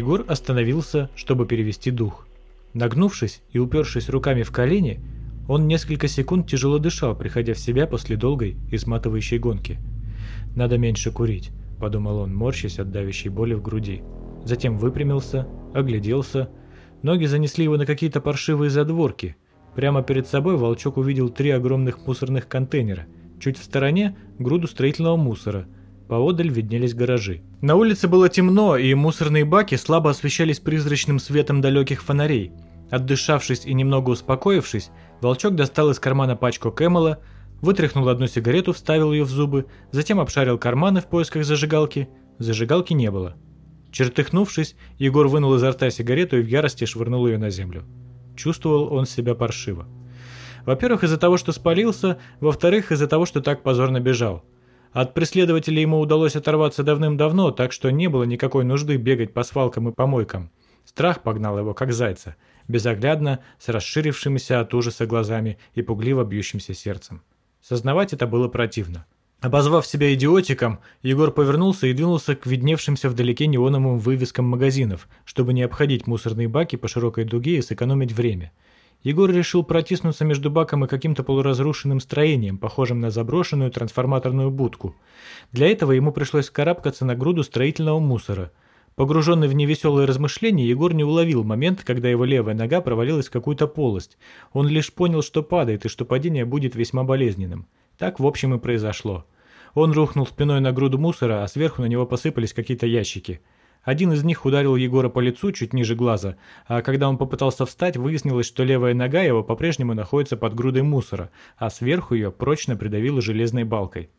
Егор остановился, чтобы перевести дух. Нагнувшись и упершись руками в колени, он несколько секунд тяжело дышал, приходя в себя после долгой, изматывающей гонки. «Надо меньше курить», – подумал он, морщась от давящей боли в груди. Затем выпрямился, огляделся. Ноги занесли его на какие-то паршивые задворки. Прямо перед собой волчок увидел три огромных мусорных контейнера. Чуть в стороне – груду строительного мусора. Поодаль виднелись гаражи. На улице было темно, и мусорные баки слабо освещались призрачным светом далеких фонарей. Отдышавшись и немного успокоившись, Волчок достал из кармана пачку Кэмела, вытряхнул одну сигарету, вставил ее в зубы, затем обшарил карманы в поисках зажигалки. Зажигалки не было. Чертыхнувшись, Егор вынул изо рта сигарету и в ярости швырнул ее на землю. Чувствовал он себя паршиво. Во-первых, из-за того, что спалился, во-вторых, из-за того, что так позорно бежал. От преследователей ему удалось оторваться давным-давно, так что не было никакой нужды бегать по свалкам и помойкам. Страх погнал его, как зайца – безоглядно, с расширившимися от ужаса глазами и пугливо бьющимся сердцем. Сознавать это было противно. Обозвав себя идиотиком, Егор повернулся и двинулся к видневшимся вдалеке неоновым вывескам магазинов, чтобы не обходить мусорные баки по широкой дуге и сэкономить время. Егор решил протиснуться между баком и каким-то полуразрушенным строением, похожим на заброшенную трансформаторную будку. Для этого ему пришлось карабкаться на груду строительного мусора – Погруженный в невеселые размышления, Егор не уловил момент, когда его левая нога провалилась в какую-то полость. Он лишь понял, что падает и что падение будет весьма болезненным. Так, в общем, и произошло. Он рухнул спиной на груду мусора, а сверху на него посыпались какие-то ящики. Один из них ударил Егора по лицу чуть ниже глаза, а когда он попытался встать, выяснилось, что левая нога его по-прежнему находится под грудой мусора, а сверху ее прочно придавило железной балкой.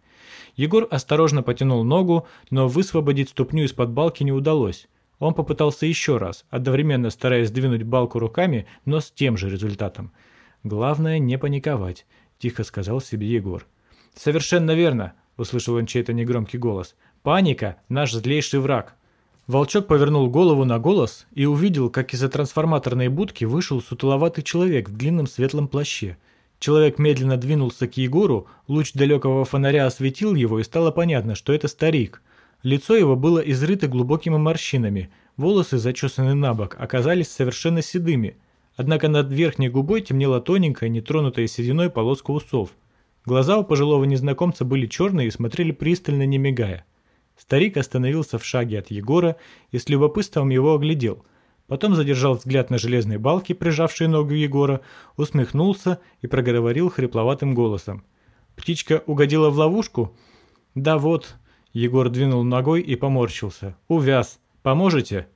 Егор осторожно потянул ногу, но высвободить ступню из-под балки не удалось. Он попытался еще раз, одновременно стараясь сдвинуть балку руками, но с тем же результатом. «Главное не паниковать», – тихо сказал себе Егор. «Совершенно верно», – услышал он чей-то негромкий голос. «Паника – наш злейший враг». Волчок повернул голову на голос и увидел, как из-за трансформаторной будки вышел сутуловатый человек в длинном светлом плаще – Человек медленно двинулся к Егору, луч далекого фонаря осветил его, и стало понятно, что это старик. Лицо его было изрыто глубокими морщинами, волосы, зачесанные на бок, оказались совершенно седыми. Однако над верхней губой темнела тоненькая, нетронутая сединой полоска усов. Глаза у пожилого незнакомца были черные и смотрели пристально, не мигая. Старик остановился в шаге от Егора и с любопытством его оглядел – Потом задержал взгляд на железные балки, прижавшие ногу Егора, усмехнулся и проговорил хрипловатым голосом. «Птичка угодила в ловушку?» «Да вот». Егор двинул ногой и поморщился. «Увяз. Поможете?»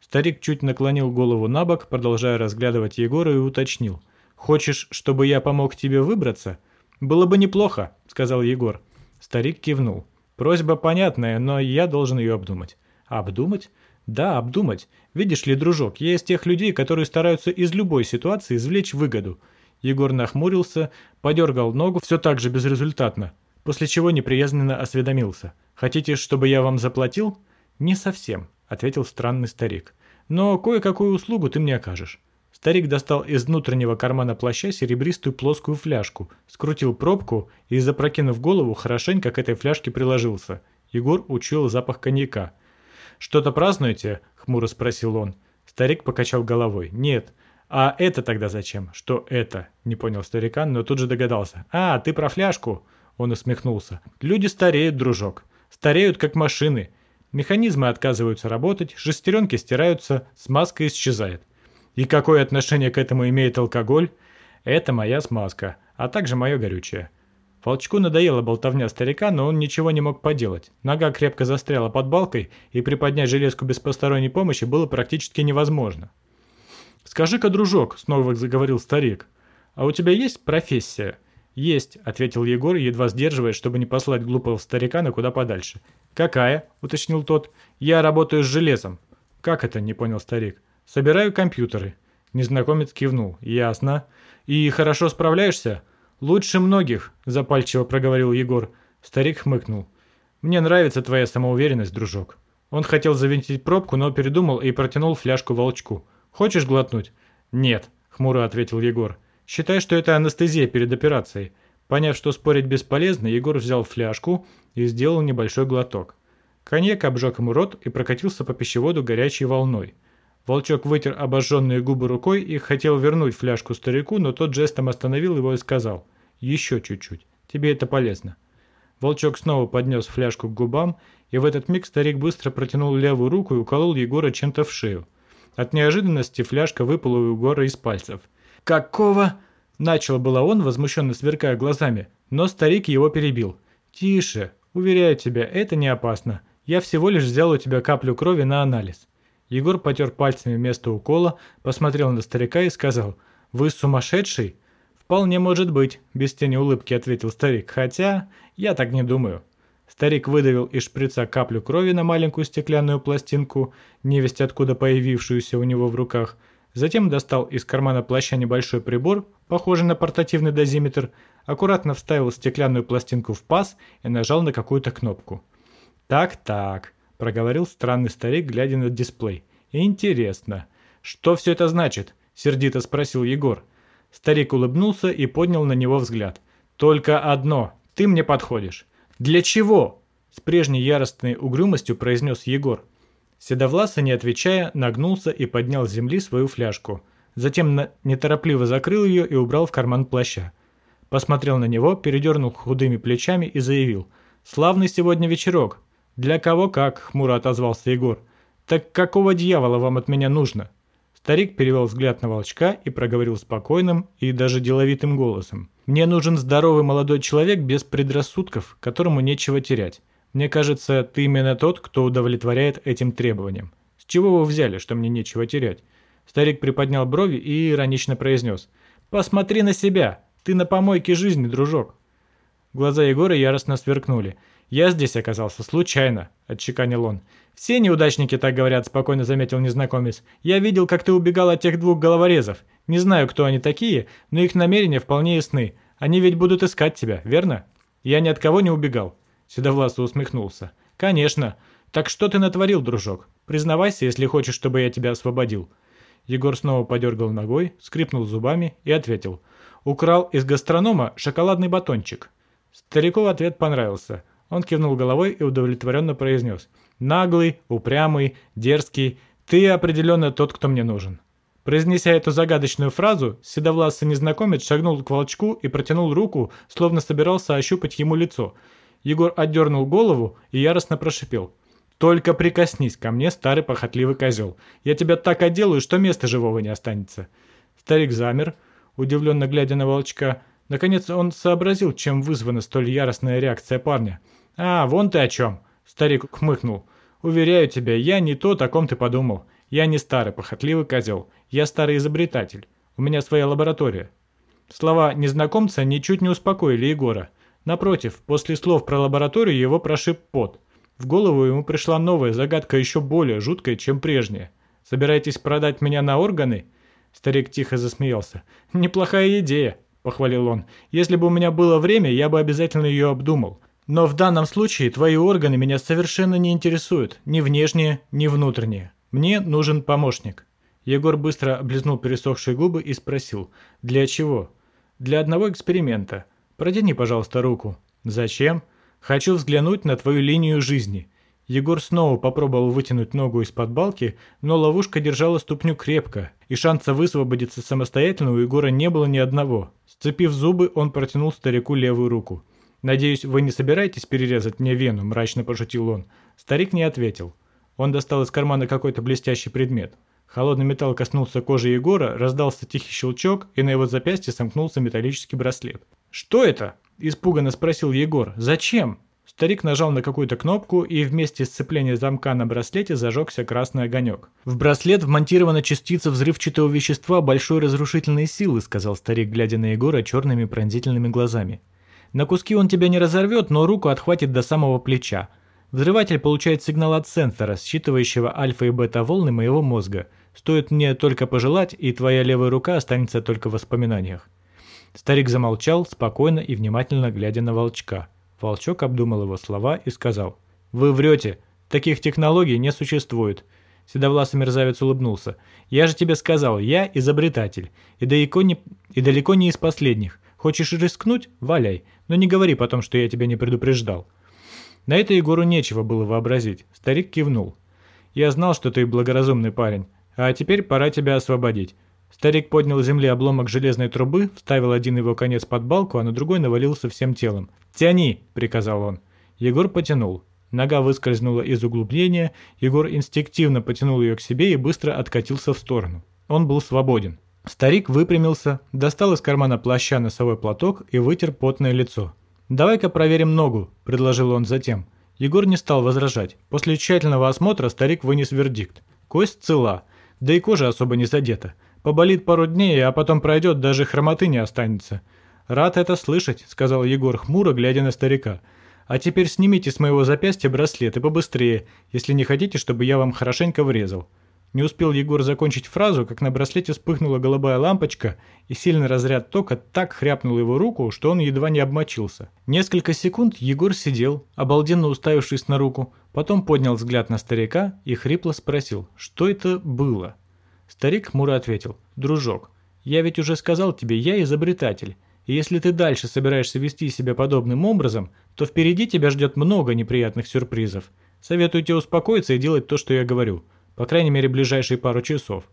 Старик чуть наклонил голову на бок, продолжая разглядывать Егора и уточнил. «Хочешь, чтобы я помог тебе выбраться?» «Было бы неплохо», — сказал Егор. Старик кивнул. «Просьба понятная, но я должен ее обдумать». «Обдумать? Да, обдумать. Видишь ли, дружок, я из тех людей, которые стараются из любой ситуации извлечь выгоду. Егор нахмурился, подергал ногу, все так же безрезультатно, после чего неприязненно осведомился. «Хотите, чтобы я вам заплатил?» «Не совсем», — ответил странный старик. «Но кое-какую услугу ты мне окажешь». Старик достал из внутреннего кармана плаща серебристую плоскую фляжку, скрутил пробку и, запрокинув голову, хорошенько к этой фляжке приложился. Егор учуял запах коньяка. «Что-то празднуете?» – хмуро спросил он. Старик покачал головой. «Нет». «А это тогда зачем?» «Что это?» – не понял старикан, но тут же догадался. «А, ты про фляжку?» Он усмехнулся. «Люди стареют, дружок. Стареют, как машины. Механизмы отказываются работать, шестеренки стираются, смазка исчезает. И какое отношение к этому имеет алкоголь? Это моя смазка, а также мое горючее. Волчку надоела болтовня старика, но он ничего не мог поделать. Нога крепко застряла под балкой, и приподнять железку без посторонней помощи было практически невозможно. «Скажи-ка, дружок», — снова заговорил старик, — «а у тебя есть профессия?» «Есть», — ответил Егор, едва сдерживаясь, чтобы не послать глупого старика на куда подальше. «Какая?» — уточнил тот. «Я работаю с железом». «Как это?» — не понял старик. «Собираю компьютеры». Незнакомец кивнул. «Ясно. И хорошо справляешься?» «Лучше многих», – запальчиво проговорил Егор. Старик хмыкнул. «Мне нравится твоя самоуверенность, дружок». Он хотел завинтить пробку, но передумал и протянул фляжку волчку. «Хочешь глотнуть?» «Нет», – хмуро ответил Егор. «Считай, что это анестезия перед операцией». Поняв, что спорить бесполезно, Егор взял фляжку и сделал небольшой глоток. Коньяк обжег ему рот и прокатился по пищеводу горячей волной. Волчок вытер обожженные губы рукой и хотел вернуть фляжку старику, но тот жестом остановил его и сказал «Еще чуть-чуть, тебе это полезно». Волчок снова поднес фляжку к губам, и в этот миг старик быстро протянул левую руку и уколол Егора чем-то в шею. От неожиданности фляжка выпала у Егора из пальцев. «Какого?» – начал было он, возмущенно сверкая глазами, но старик его перебил. «Тише, уверяю тебя, это не опасно. Я всего лишь взял у тебя каплю крови на анализ». Егор потер пальцами место укола, посмотрел на старика и сказал, «Вы сумасшедший?» «Вполне может быть», – без тени улыбки ответил старик, «хотя я так не думаю». Старик выдавил из шприца каплю крови на маленькую стеклянную пластинку, невесть откуда появившуюся у него в руках, затем достал из кармана плаща небольшой прибор, похожий на портативный дозиметр, аккуратно вставил стеклянную пластинку в паз и нажал на какую-то кнопку. «Так-так», – проговорил странный старик, глядя на дисплей. «Интересно. Что все это значит?» – сердито спросил Егор. Старик улыбнулся и поднял на него взгляд. «Только одно. Ты мне подходишь». «Для чего?» – с прежней яростной угрюмостью произнес Егор. Седовласа, не отвечая, нагнулся и поднял с земли свою фляжку. Затем неторопливо закрыл ее и убрал в карман плаща. Посмотрел на него, передернул худыми плечами и заявил. «Славный сегодня вечерок». «Для кого как?» – хмуро отозвался Егор. «Так какого дьявола вам от меня нужно?» Старик перевел взгляд на волчка и проговорил спокойным и даже деловитым голосом. Мне нужен здоровый молодой человек без предрассудков, которому нечего терять. Мне кажется, ты именно тот, кто удовлетворяет этим требованиям. С чего вы взяли, что мне нечего терять?» Старик приподнял брови и иронично произнес. «Посмотри на себя! Ты на помойке жизни, дружок!» Глаза Егора яростно сверкнули. «Я здесь оказался случайно», – отчеканил он. «Все неудачники так говорят», – спокойно заметил незнакомец. «Я видел, как ты убегал от тех двух головорезов. Не знаю, кто они такие, но их намерения вполне ясны. Они ведь будут искать тебя, верно?» «Я ни от кого не убегал», – Седовласый усмехнулся. «Конечно. Так что ты натворил, дружок? Признавайся, если хочешь, чтобы я тебя освободил». Егор снова подергал ногой, скрипнул зубами и ответил. «Украл из гастронома шоколадный батончик». Старику ответ понравился – он кивнул головой и удовлетворенно произнес. «Наглый, упрямый, дерзкий. Ты определенно тот, кто мне нужен». Произнеся эту загадочную фразу, седовласый незнакомец шагнул к волчку и протянул руку, словно собирался ощупать ему лицо. Егор отдернул голову и яростно прошипел. «Только прикоснись ко мне, старый похотливый козел. Я тебя так отделаю, что места живого не останется». Старик замер, удивленно глядя на волчка. Наконец он сообразил, чем вызвана столь яростная реакция парня – «А, вон ты о чем!» – старик хмыкнул. «Уверяю тебя, я не то, о ком ты подумал. Я не старый похотливый козел. Я старый изобретатель. У меня своя лаборатория». Слова незнакомца ничуть не успокоили Егора. Напротив, после слов про лабораторию его прошиб пот. В голову ему пришла новая загадка еще более жуткая, чем прежняя. «Собираетесь продать меня на органы?» Старик тихо засмеялся. «Неплохая идея», – похвалил он. «Если бы у меня было время, я бы обязательно ее обдумал. Но в данном случае твои органы меня совершенно не интересуют, ни внешние, ни внутренние. Мне нужен помощник». Егор быстро облизнул пересохшие губы и спросил, «Для чего?» «Для одного эксперимента. Протяни, пожалуйста, руку». «Зачем?» «Хочу взглянуть на твою линию жизни». Егор снова попробовал вытянуть ногу из-под балки, но ловушка держала ступню крепко, и шанса высвободиться самостоятельно у Егора не было ни одного. Сцепив зубы, он протянул старику левую руку. «Надеюсь, вы не собираетесь перерезать мне вену?» – мрачно пошутил он. Старик не ответил. Он достал из кармана какой-то блестящий предмет. Холодный металл коснулся кожи Егора, раздался тихий щелчок, и на его запястье сомкнулся металлический браслет. «Что это?» – испуганно спросил Егор. «Зачем?» Старик нажал на какую-то кнопку, и вместе с сцеплением замка на браслете зажегся красный огонек. «В браслет вмонтирована частица взрывчатого вещества большой разрушительной силы», сказал старик, глядя на Егора черными пронзительными глазами. На куски он тебя не разорвет, но руку отхватит до самого плеча. Взрыватель получает сигнал от сенсора, считывающего альфа и бета волны моего мозга. Стоит мне только пожелать, и твоя левая рука останется только в воспоминаниях. Старик замолчал, спокойно и внимательно глядя на волчка. Волчок обдумал его слова и сказал. «Вы врете. Таких технологий не существует». Седовласый мерзавец улыбнулся. «Я же тебе сказал, я изобретатель. И далеко не, и далеко не из последних. Хочешь рискнуть? Валяй. Но не говори потом, что я тебя не предупреждал». На это Егору нечего было вообразить. Старик кивнул. «Я знал, что ты благоразумный парень, а теперь пора тебя освободить». Старик поднял с земли обломок железной трубы, вставил один его конец под балку, а на другой навалился всем телом. «Тяни!» – приказал он. Егор потянул. Нога выскользнула из углубления, Егор инстинктивно потянул ее к себе и быстро откатился в сторону. Он был свободен. Старик выпрямился, достал из кармана плаща носовой платок и вытер потное лицо. «Давай-ка проверим ногу», – предложил он затем. Егор не стал возражать. После тщательного осмотра старик вынес вердикт. Кость цела, да и кожа особо не задета. Поболит пару дней, а потом пройдет, даже хромоты не останется. «Рад это слышать», – сказал Егор хмуро, глядя на старика. «А теперь снимите с моего запястья браслет и побыстрее, если не хотите, чтобы я вам хорошенько врезал». Не успел Егор закончить фразу, как на браслете вспыхнула голубая лампочка, и сильный разряд тока так хряпнул его руку, что он едва не обмочился. Несколько секунд Егор сидел, обалденно уставившись на руку, потом поднял взгляд на старика и хрипло спросил, что это было. Старик хмуро ответил, «Дружок, я ведь уже сказал тебе, я изобретатель, если ты дальше собираешься вести себя подобным образом, то впереди тебя ждет много неприятных сюрпризов. Советую тебе успокоиться и делать то, что я говорю». По крайней мере, ближайшие пару часов.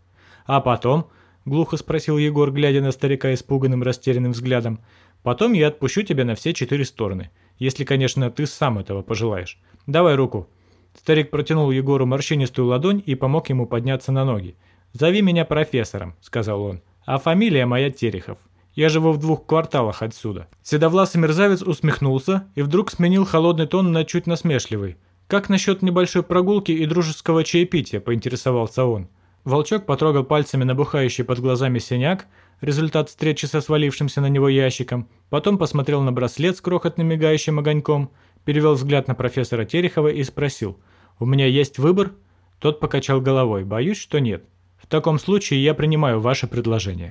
А потом, глухо спросил Егор, глядя на старика испуганным растерянным взглядом, потом я отпущу тебя на все четыре стороны. Если, конечно, ты сам этого пожелаешь. Давай руку. Старик протянул Егору морщинистую ладонь и помог ему подняться на ноги. «Зови меня профессором», — сказал он. «А фамилия моя Терехов. Я живу в двух кварталах отсюда». Седовласый мерзавец усмехнулся и вдруг сменил холодный тон на чуть насмешливый. «Как насчет небольшой прогулки и дружеского чаепития?» – поинтересовался он. Волчок потрогал пальцами набухающий под глазами синяк, результат встречи со свалившимся на него ящиком, потом посмотрел на браслет с крохотным мигающим огоньком, перевел взгляд на профессора Терехова и спросил «У меня есть выбор?» Тот покачал головой «Боюсь, что нет. В таком случае я принимаю ваше предложение».